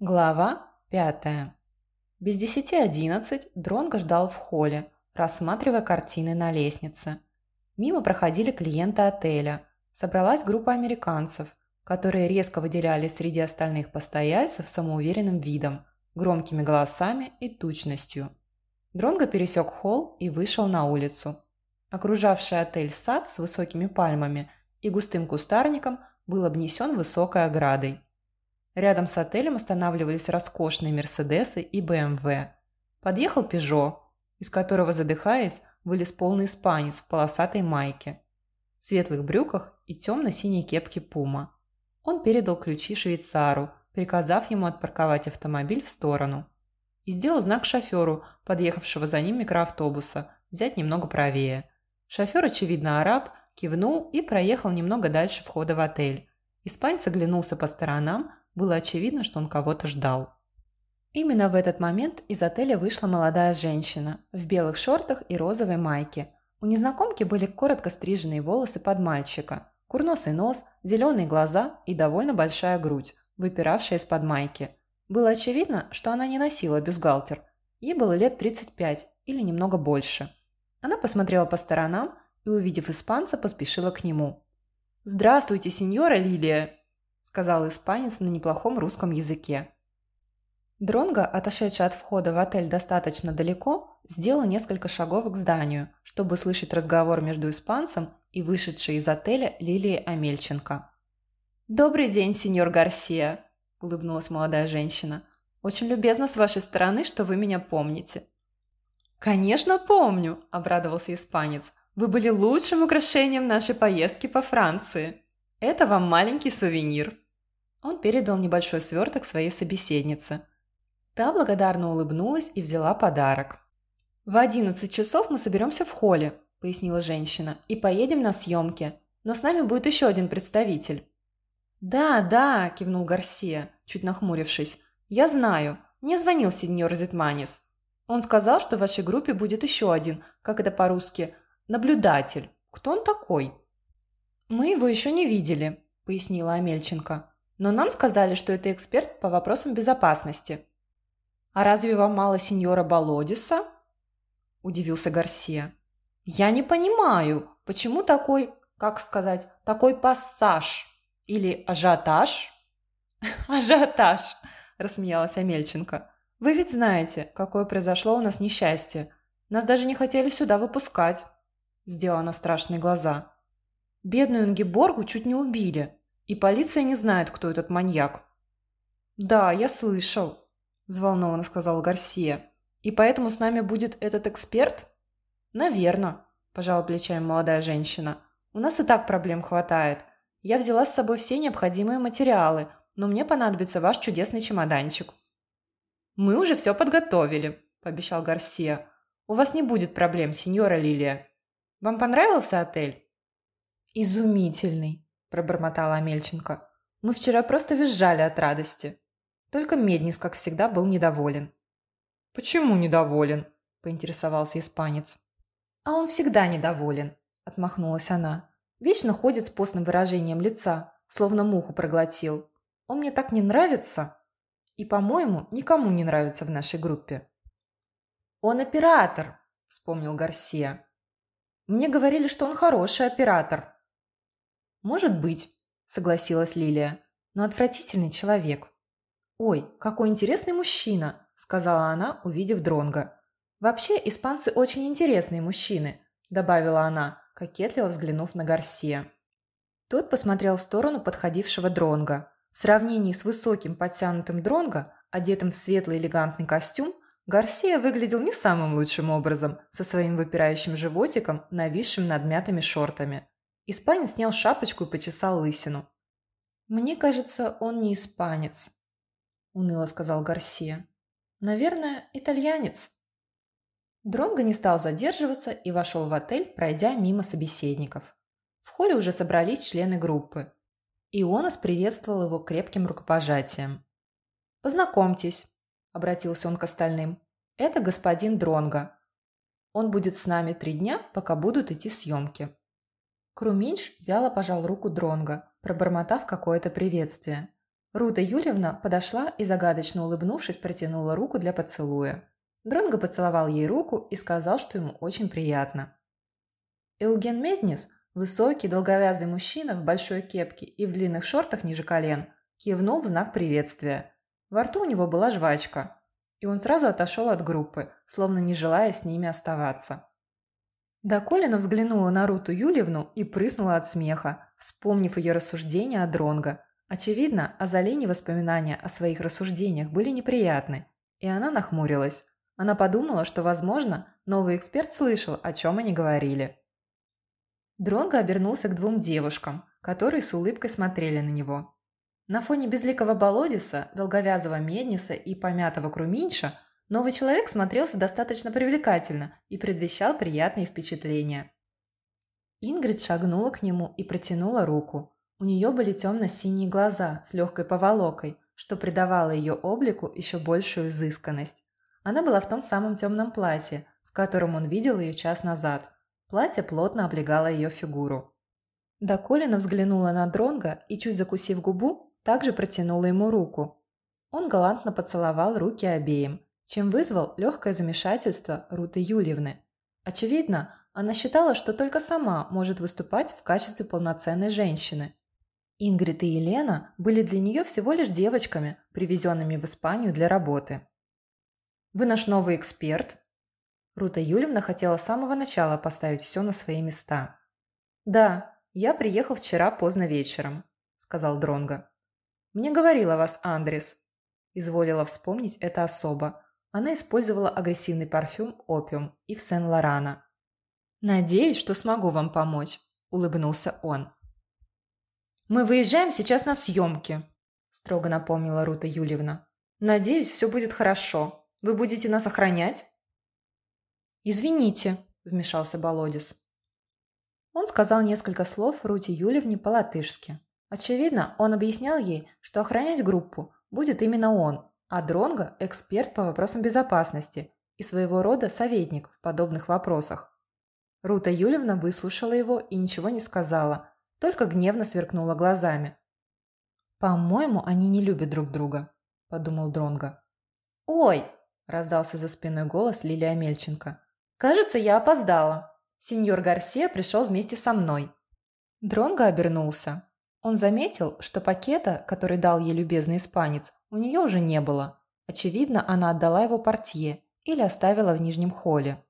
Глава пятая. Без десяти одиннадцать Дронго ждал в холле, рассматривая картины на лестнице. Мимо проходили клиенты отеля. Собралась группа американцев, которые резко выделялись среди остальных постояльцев самоуверенным видом, громкими голосами и тучностью. Дронго пересек холл и вышел на улицу. Окружавший отель сад с высокими пальмами и густым кустарником был обнесен высокой оградой. Рядом с отелем останавливались роскошные Мерседесы и БМВ. Подъехал Пежо, из которого, задыхаясь, вылез полный испанец в полосатой майке, светлых брюках и темно-синей кепке Пума. Он передал ключи швейцару, приказав ему отпарковать автомобиль в сторону. И сделал знак шоферу, подъехавшего за ним микроавтобуса, взять немного правее. Шофер, очевидно араб, кивнул и проехал немного дальше входа в отель. Испанец оглянулся по сторонам, было очевидно, что он кого-то ждал. Именно в этот момент из отеля вышла молодая женщина в белых шортах и розовой майке. У незнакомки были коротко стриженные волосы под мальчика, курносый нос, зеленые глаза и довольно большая грудь, выпиравшая из-под майки. Было очевидно, что она не носила бюстгальтер. Ей было лет 35 или немного больше. Она посмотрела по сторонам и, увидев испанца, поспешила к нему. «Здравствуйте, сеньора Лилия!» Сказал испанец на неплохом русском языке. Дронго, отошедший от входа в отель достаточно далеко, сделал несколько шагов к зданию, чтобы слышать разговор между испанцем и вышедшей из отеля Лилией Амельченко. «Добрый день, сеньор Гарсия», – улыбнулась молодая женщина. «Очень любезно с вашей стороны, что вы меня помните». «Конечно помню», – обрадовался испанец. «Вы были лучшим украшением нашей поездки по Франции. Это вам маленький сувенир». Он передал небольшой сверток своей собеседнице. Та благодарно улыбнулась и взяла подарок. «В одиннадцать часов мы соберемся в холле», – пояснила женщина, – «и поедем на съемки. Но с нами будет еще один представитель». «Да, да», – кивнул Гарсия, чуть нахмурившись. «Я знаю. Мне звонил сеньор Зитманис. Он сказал, что в вашей группе будет еще один, как это по-русски, наблюдатель. Кто он такой?» «Мы его еще не видели», – пояснила Амельченко. Но нам сказали, что это эксперт по вопросам безопасности. «А разве вам мало сеньора Болодиса?» – удивился Гарсия. «Я не понимаю, почему такой, как сказать, такой пассаж или ажиотаж?» «Ажиотаж!» – рассмеялась Амельченко. «Вы ведь знаете, какое произошло у нас несчастье. Нас даже не хотели сюда выпускать», – сделала она страшные глаза. «Бедную Ингеборгу чуть не убили. И полиция не знает, кто этот маньяк. «Да, я слышал», – взволнованно сказал Гарсия. «И поэтому с нами будет этот эксперт?» «Наверно», – пожала плечами молодая женщина. «У нас и так проблем хватает. Я взяла с собой все необходимые материалы, но мне понадобится ваш чудесный чемоданчик». «Мы уже все подготовили», – пообещал Гарсия. «У вас не будет проблем, сеньора Лилия. Вам понравился отель?» «Изумительный», пробормотала Амельченко. «Мы вчера просто визжали от радости. Только Меднис, как всегда, был недоволен». «Почему недоволен?» – поинтересовался испанец. «А он всегда недоволен», – отмахнулась она. «Вечно ходит с постным выражением лица, словно муху проглотил. Он мне так не нравится. И, по-моему, никому не нравится в нашей группе». «Он оператор», – вспомнил Гарсия. «Мне говорили, что он хороший оператор», «Может быть», – согласилась Лилия, – «но отвратительный человек». «Ой, какой интересный мужчина», – сказала она, увидев Дронга. «Вообще, испанцы очень интересные мужчины», – добавила она, кокетливо взглянув на Гарсия. Тот посмотрел в сторону подходившего Дронга. В сравнении с высоким подтянутым Дронга, одетым в светлый элегантный костюм, Гарсия выглядел не самым лучшим образом, со своим выпирающим животиком, нависшим над мятыми шортами. Испанец снял шапочку и почесал лысину. «Мне кажется, он не испанец», – уныло сказал Гарсия. «Наверное, итальянец». Дронго не стал задерживаться и вошел в отель, пройдя мимо собеседников. В холле уже собрались члены группы. Ионас приветствовал его крепким рукопожатием. «Познакомьтесь», – обратился он к остальным. «Это господин Дронго. Он будет с нами три дня, пока будут идти съемки». Круминч вяло пожал руку Дронга, пробормотав какое-то приветствие. Рута Юльевна подошла и, загадочно улыбнувшись, протянула руку для поцелуя. Дронго поцеловал ей руку и сказал, что ему очень приятно. Eugen Меднис, высокий, долговязый мужчина в большой кепке и в длинных шортах ниже колен, кивнул в знак приветствия. Во рту у него была жвачка, и он сразу отошел от группы, словно не желая с ними оставаться. Доколина взглянула на Руту Юльевну и прыснула от смеха, вспомнив ее рассуждения о Дронго. Очевидно, Азалине воспоминания о своих рассуждениях были неприятны, и она нахмурилась. Она подумала, что, возможно, новый эксперт слышал, о чем они говорили. Дронго обернулся к двум девушкам, которые с улыбкой смотрели на него. На фоне безликого Болодиса, долговязого Медниса и помятого Круминша новый человек смотрелся достаточно привлекательно и предвещал приятные впечатления. Ингрид шагнула к нему и протянула руку. У нее были темно-синие глаза с легкой поволокой, что придавало ее облику еще большую изысканность. Она была в том самом темном платье, в котором он видел ее час назад. Платье плотно облегало ее фигуру. Доколина взглянула на Дронга и, чуть закусив губу, также протянула ему руку. Он галантно поцеловал руки обеим, чем вызвал легкое замешательство Руты Юльевны. Очевидно, она считала, что только сама может выступать в качестве полноценной женщины, Ингрид и Елена были для нее всего лишь девочками, привезенными в Испанию для работы. «Вы наш новый эксперт?» Рута Юльевна хотела с самого начала поставить все на свои места. «Да, я приехал вчера поздно вечером», – сказал Дронго. «Мне говорил о вас Андрес», – изволила вспомнить это особо. Она использовала агрессивный парфюм «Опиум» и в Сен-Лорана. «Надеюсь, что смогу вам помочь», – улыбнулся он. «Мы выезжаем сейчас на съемки», – строго напомнила Рута Юльевна. «Надеюсь, все будет хорошо. Вы будете нас охранять?» «Извините», – вмешался Болодис. Он сказал несколько слов Руте Юльевне по-латышски. Очевидно, он объяснял ей, что охранять группу будет именно он, а Дронго – эксперт по вопросам безопасности и своего рода советник в подобных вопросах. Рута Юльевна выслушала его и ничего не сказала – только гневно сверкнула глазами. «По-моему, они не любят друг друга», – подумал Дронго. «Ой!» – раздался за спиной голос Лилия Мельченко. «Кажется, я опоздала. Сеньор Гарсия пришел вместе со мной». Дронго обернулся. Он заметил, что пакета, который дал ей любезный испанец, у нее уже не было. Очевидно, она отдала его портье или оставила в нижнем холле.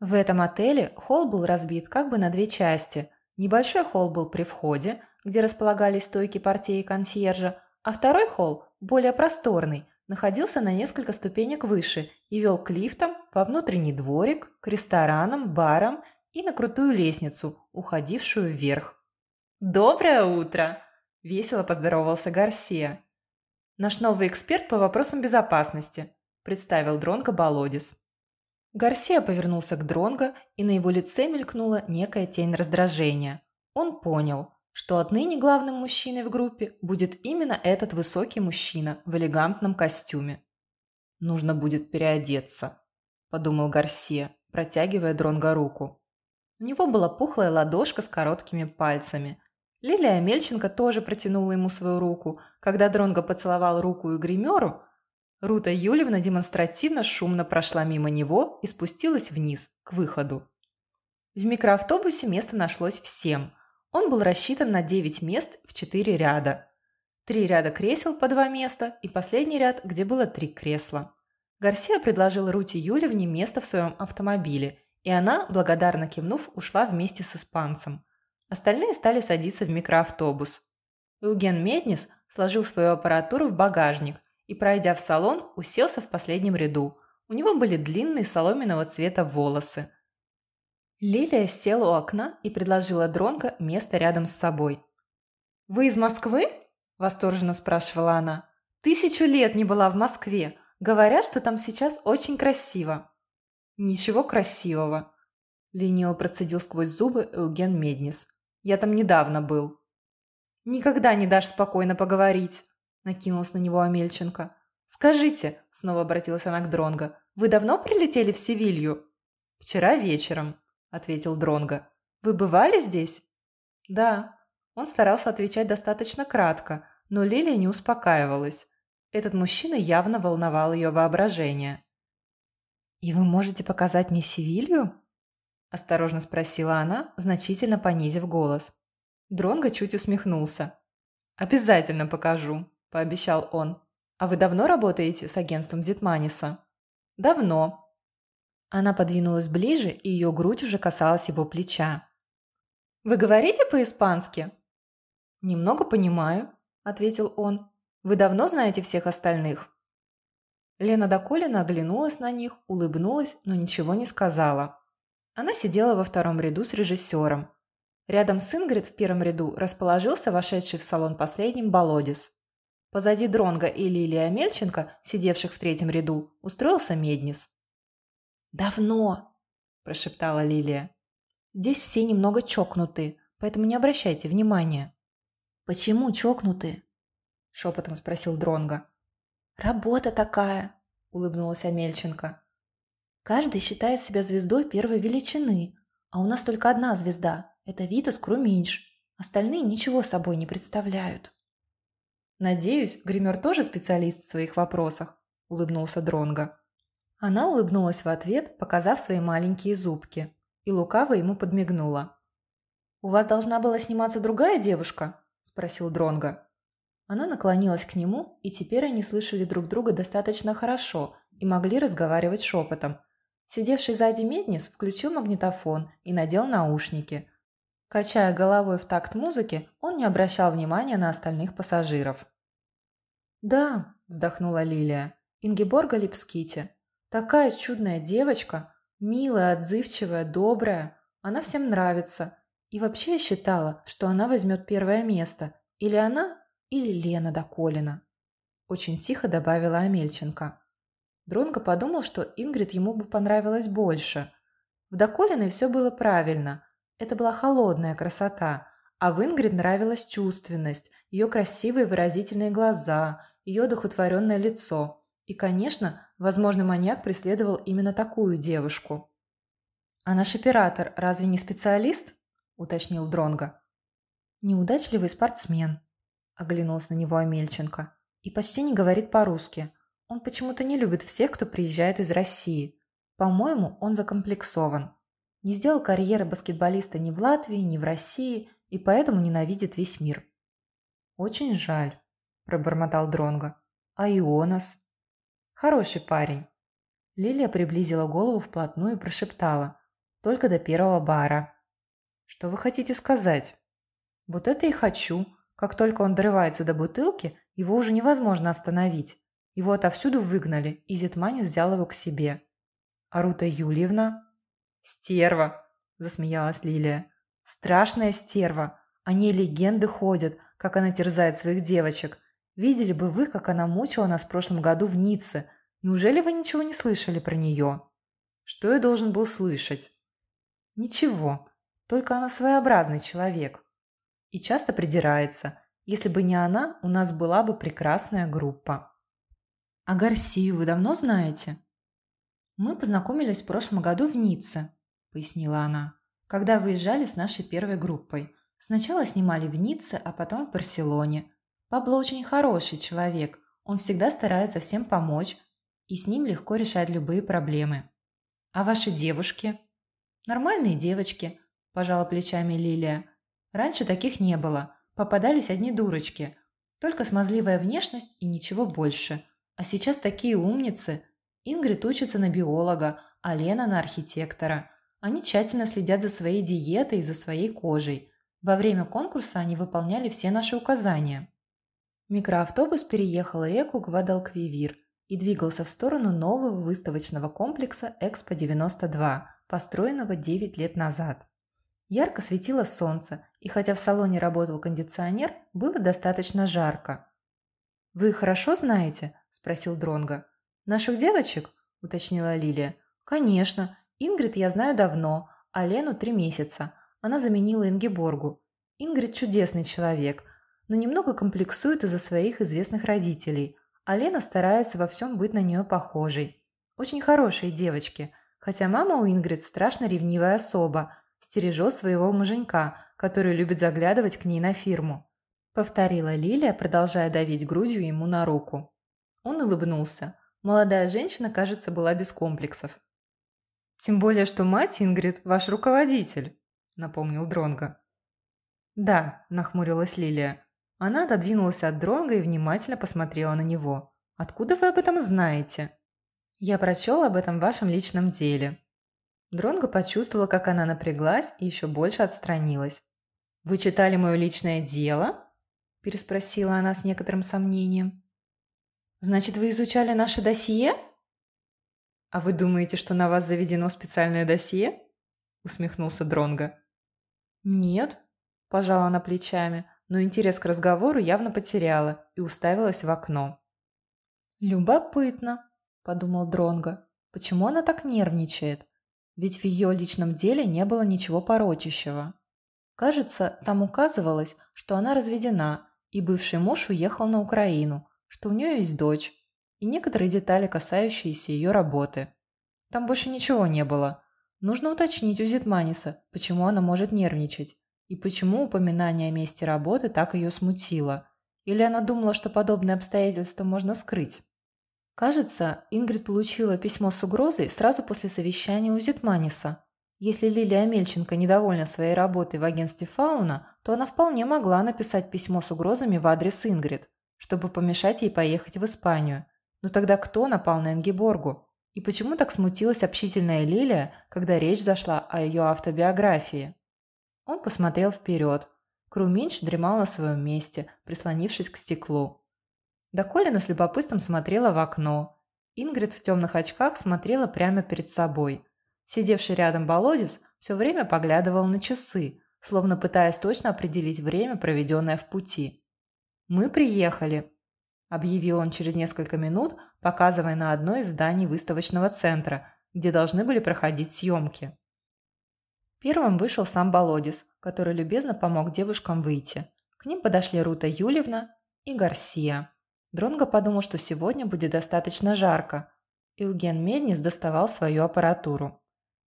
В этом отеле холл был разбит как бы на две части – Небольшой холл был при входе, где располагались стойки портье и консьержа, а второй холл, более просторный, находился на несколько ступенек выше и вел к лифтам, во внутренний дворик, к ресторанам, барам и на крутую лестницу, уходившую вверх. «Доброе утро!» – весело поздоровался Гарсия. «Наш новый эксперт по вопросам безопасности», – представил Дронко Болодис. Гарсия повернулся к Дронго, и на его лице мелькнула некая тень раздражения. Он понял, что отныне главным мужчиной в группе будет именно этот высокий мужчина в элегантном костюме. «Нужно будет переодеться», – подумал Гарсия, протягивая Дронго руку. У него была пухлая ладошка с короткими пальцами. Лилия Мельченко тоже протянула ему свою руку. Когда Дронго поцеловал руку и гримеру, Рута Юльевна демонстративно шумно прошла мимо него и спустилась вниз, к выходу. В микроавтобусе место нашлось всем. Он был рассчитан на 9 мест в 4 ряда. Три ряда кресел по два места и последний ряд, где было три кресла. Гарсия предложил Руте Юльевне место в своем автомобиле, и она, благодарно кивнув, ушла вместе с испанцем. Остальные стали садиться в микроавтобус. Eugen Меднис сложил свою аппаратуру в багажник – и, пройдя в салон, уселся в последнем ряду. У него были длинные соломенного цвета волосы. Лилия села у окна и предложила Дронго место рядом с собой. «Вы из Москвы?» – восторженно спрашивала она. «Тысячу лет не была в Москве. Говорят, что там сейчас очень красиво». «Ничего красивого», – лениво процедил сквозь зубы Eugen Меднис. «Я там недавно был». «Никогда не дашь спокойно поговорить», – накинулась на него Амельченко. «Скажите», – снова обратилась она к Дронго, – «вы давно прилетели в Севилью?» «Вчера вечером», – ответил Дронго. «Вы бывали здесь?» «Да». Он старался отвечать достаточно кратко, Но Лилия не успокаивалась. Этот мужчина явно волновал ее воображение. «И вы можете показать мне Севилью?» – осторожно спросила она, значительно понизив голос. Дронго чуть усмехнулся. «Обязательно покажу», – пообещал он. «А вы давно работаете с агентством Зитманиса?» «Давно». Она подвинулась ближе, и ее грудь уже касалась его плеча. «Вы говорите по-испански?» «Немного понимаю», – ответил он. «Вы давно знаете всех остальных?» Лена Доколина оглянулась на них, улыбнулась, но ничего не сказала. Она сидела во втором ряду с режиссером. Рядом с Ингрид в первом ряду расположился вошедший в салон последним Болодис. Позади Дронга и Лилия Мельченко, сидевших в третьем ряду, устроился Меднис. «Давно!» – прошептала Лилия. Здесь все немного чокнуты, поэтому не обращайте внимания». «Почему чокнуты?» – шепотом спросил Дронга. «Работа такая», – улыбнулась Амельченко. «Каждый считает себя звездой первой величины, а у нас только одна звезда – это Витас Круминш. Остальные ничего собой не представляют». «Надеюсь, гример тоже специалист в своих вопросах», – улыбнулся Дронга. Она улыбнулась в ответ, показав свои маленькие зубки и лукаво ему подмигнула. «У вас должна была сниматься другая девушка?» – спросил Дронга. Она наклонилась к нему, и теперь они слышали друг друга достаточно хорошо и могли разговаривать шепотом. Сидевший сзади Меднис включил магнитофон и надел наушники. Качая головой в такт музыки, он не обращал внимания на остальных пассажиров. «Да», – вздохнула Лилия, – «Ингеборга Липскити. Такая чудная девочка, Милая, отзывчивая, добрая. Она всем нравится. И вообще я считала, что она возьмет первое место. Или она, или Лена Доколина. Очень тихо добавила Амельченко. Дронго подумал, что Ингрид ему бы понравилось больше. В Доколиной все было правильно. Это была холодная красота. А в Ингрид нравилась чувственность, ее красивые выразительные глаза, ее одухотворенное лицо – и, конечно, возможный маньяк преследовал именно такую девушку. «А наш оператор разве не специалист?» – уточнил Дронга. «Неудачливый спортсмен», – оглянулся на него Амельченко. «И почти не говорит по-русски. Он почему-то не любит всех, кто приезжает из России. По-моему, он закомплексован. Не сделал карьеры баскетболиста ни в Латвии, ни в России, и поэтому ненавидит весь мир». «Очень жаль», – пробормотал Дронга. «А Ионас?» Хороший парень. Лилия приблизила голову вплотную и прошептала. Только до первого бара. Что вы хотите сказать? Вот это и хочу. Как только он дорывается до бутылки, его уже невозможно остановить. Его отовсюду выгнали, и Зитманис взял его к себе. А Рута Юльевна? Стерва, засмеялась Лилия. Страшная стерва. О ней легенды ходят, как она терзает своих девочек. Видели бы вы, как она мучила нас в прошлом году в Ницце. Неужели вы ничего не слышали про нее? Что я должен был слышать? Ничего, только она своеобразный человек. И часто придирается. Если бы не она, у нас была бы прекрасная группа. А Гарсию вы давно знаете? Мы познакомились в прошлом году в Ницце, пояснила она, когда выезжали с нашей первой группой. Сначала снимали в Ницце, а потом в Барселоне. Пабло очень хороший человек, он всегда старается всем помочь, и с ним легко решать любые проблемы. А ваши девушки? Нормальные девочки, пожала плечами Лилия. Раньше таких не было, попадались одни дурочки. Только смазливая внешность и ничего больше. А сейчас такие умницы. Ингрид учится на биолога, а Лена на архитектора. Они тщательно следят за своей диетой и за своей кожей. Во время конкурса они выполняли все наши указания. Микроавтобус переехал реку Гвадалквивир и двигался в сторону нового выставочного комплекса «Экспо-92», построенного 9 лет назад. Ярко светило солнце, и хотя в салоне работал кондиционер, было достаточно жарко. «Вы хорошо знаете?» – спросил Дронга. «Наших девочек?» – уточнила Лилия. «Конечно. Ингрид я знаю давно, а Лену три месяца. Она заменила Ингеборгу. Ингрид чудесный человек но немного комплексует из-за своих известных родителей, а Лена старается во всем быть на нее похожей. Очень хорошие девочки, хотя мама у Ингрид страшно ревнивая особа, стережет своего муженька, который любит заглядывать к ней на фирму. – повторила Лилия, продолжая давить грудью ему на руку. Он улыбнулся. Молодая женщина, кажется, была без комплексов. «Тем более, что мать Ингрид – ваш руководитель», – напомнил Дронго. «Да», – нахмурилась Лилия. Она отодвинулась от Дронга и внимательно посмотрела на него. «Откуда вы об этом знаете?» «Я прочел об этом в вашем личном деле». Дронго почувствовала, как она напряглась и еще больше отстранилась. «Вы читали мое личное дело?» – переспросила она с некоторым сомнением. «Значит, вы изучали наше досье?» «А вы думаете, что на вас заведено специальное досье?» – усмехнулся Дронго. «Нет», – пожала она плечами но интерес к разговору явно потеряла и уставилась в окно. «Любопытно», – подумал Дронго. «Почему она так нервничает? Ведь в ее личном деле не было ничего порочащего. Кажется, там указывалось, что она разведена, и бывший муж уехал на Украину, что у нее есть дочь, и некоторые детали, касающиеся ее работы. Там больше ничего не было. Нужно уточнить у Зитманиса, почему она может нервничать. И почему упоминание о месте работы так ее смутило? Или она думала, что подобные обстоятельства можно скрыть? Кажется, Ингрид получила письмо с угрозой сразу после совещания у Зитманиса. Если Лилия Мельченко недовольна своей работой в агентстве «Фауна», то она вполне могла написать письмо с угрозами в адрес Ингрид, чтобы помешать ей поехать в Испанию. Но тогда кто напал на Энгеборгу? И почему так смутилась общительная Лилия, когда речь зашла о ее автобиографии? Он посмотрел вперед. Круминч дремал на своем месте, прислонившись к стеклу. Да Колина с любопытством смотрела в окно. Ингрид в темных очках смотрела прямо перед собой. Сидевший рядом Болодис все время поглядывал на часы, словно пытаясь точно определить время, проведенное в пути. «Мы приехали», – объявил он через несколько минут, показывая на одно из зданий выставочного центра, где должны были проходить съемки. Первым вышел сам Болодис, который любезно помог девушкам выйти. К ним подошли Рута Юлевна и Гарсия. Дронго подумал, что сегодня будет достаточно жарко. Евген Меднис доставал свою аппаратуру.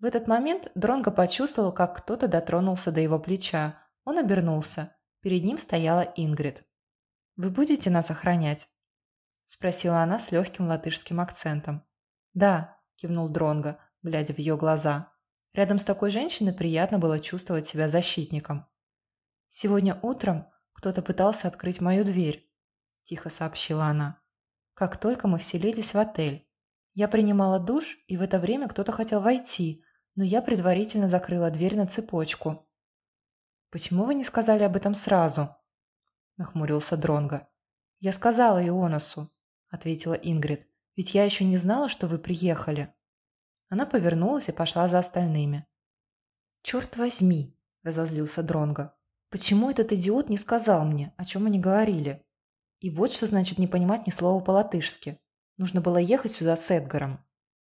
В этот момент Дронго почувствовал, как кто-то дотронулся до его плеча. Он обернулся. Перед ним стояла Ингрид. «Вы будете нас охранять?» – спросила она с легким латышским акцентом. «Да», – кивнул Дронго, глядя в ее глаза. Рядом с такой женщиной приятно было чувствовать себя защитником. «Сегодня утром кто-то пытался открыть мою дверь», – тихо сообщила она. «Как только мы вселились в отель. Я принимала душ, и в это время кто-то хотел войти, но я предварительно закрыла дверь на цепочку». «Почему вы не сказали об этом сразу?» – нахмурился Дронго. «Я сказала Ионасу», – ответила Ингрид, – «ведь я еще не знала, что вы приехали». Она повернулась и пошла за остальными. «Черт возьми!» – разозлился Дронго. «Почему этот идиот не сказал мне, о чем они говорили? И вот что значит не понимать ни слова по-латышски. Нужно было ехать сюда с Эдгаром».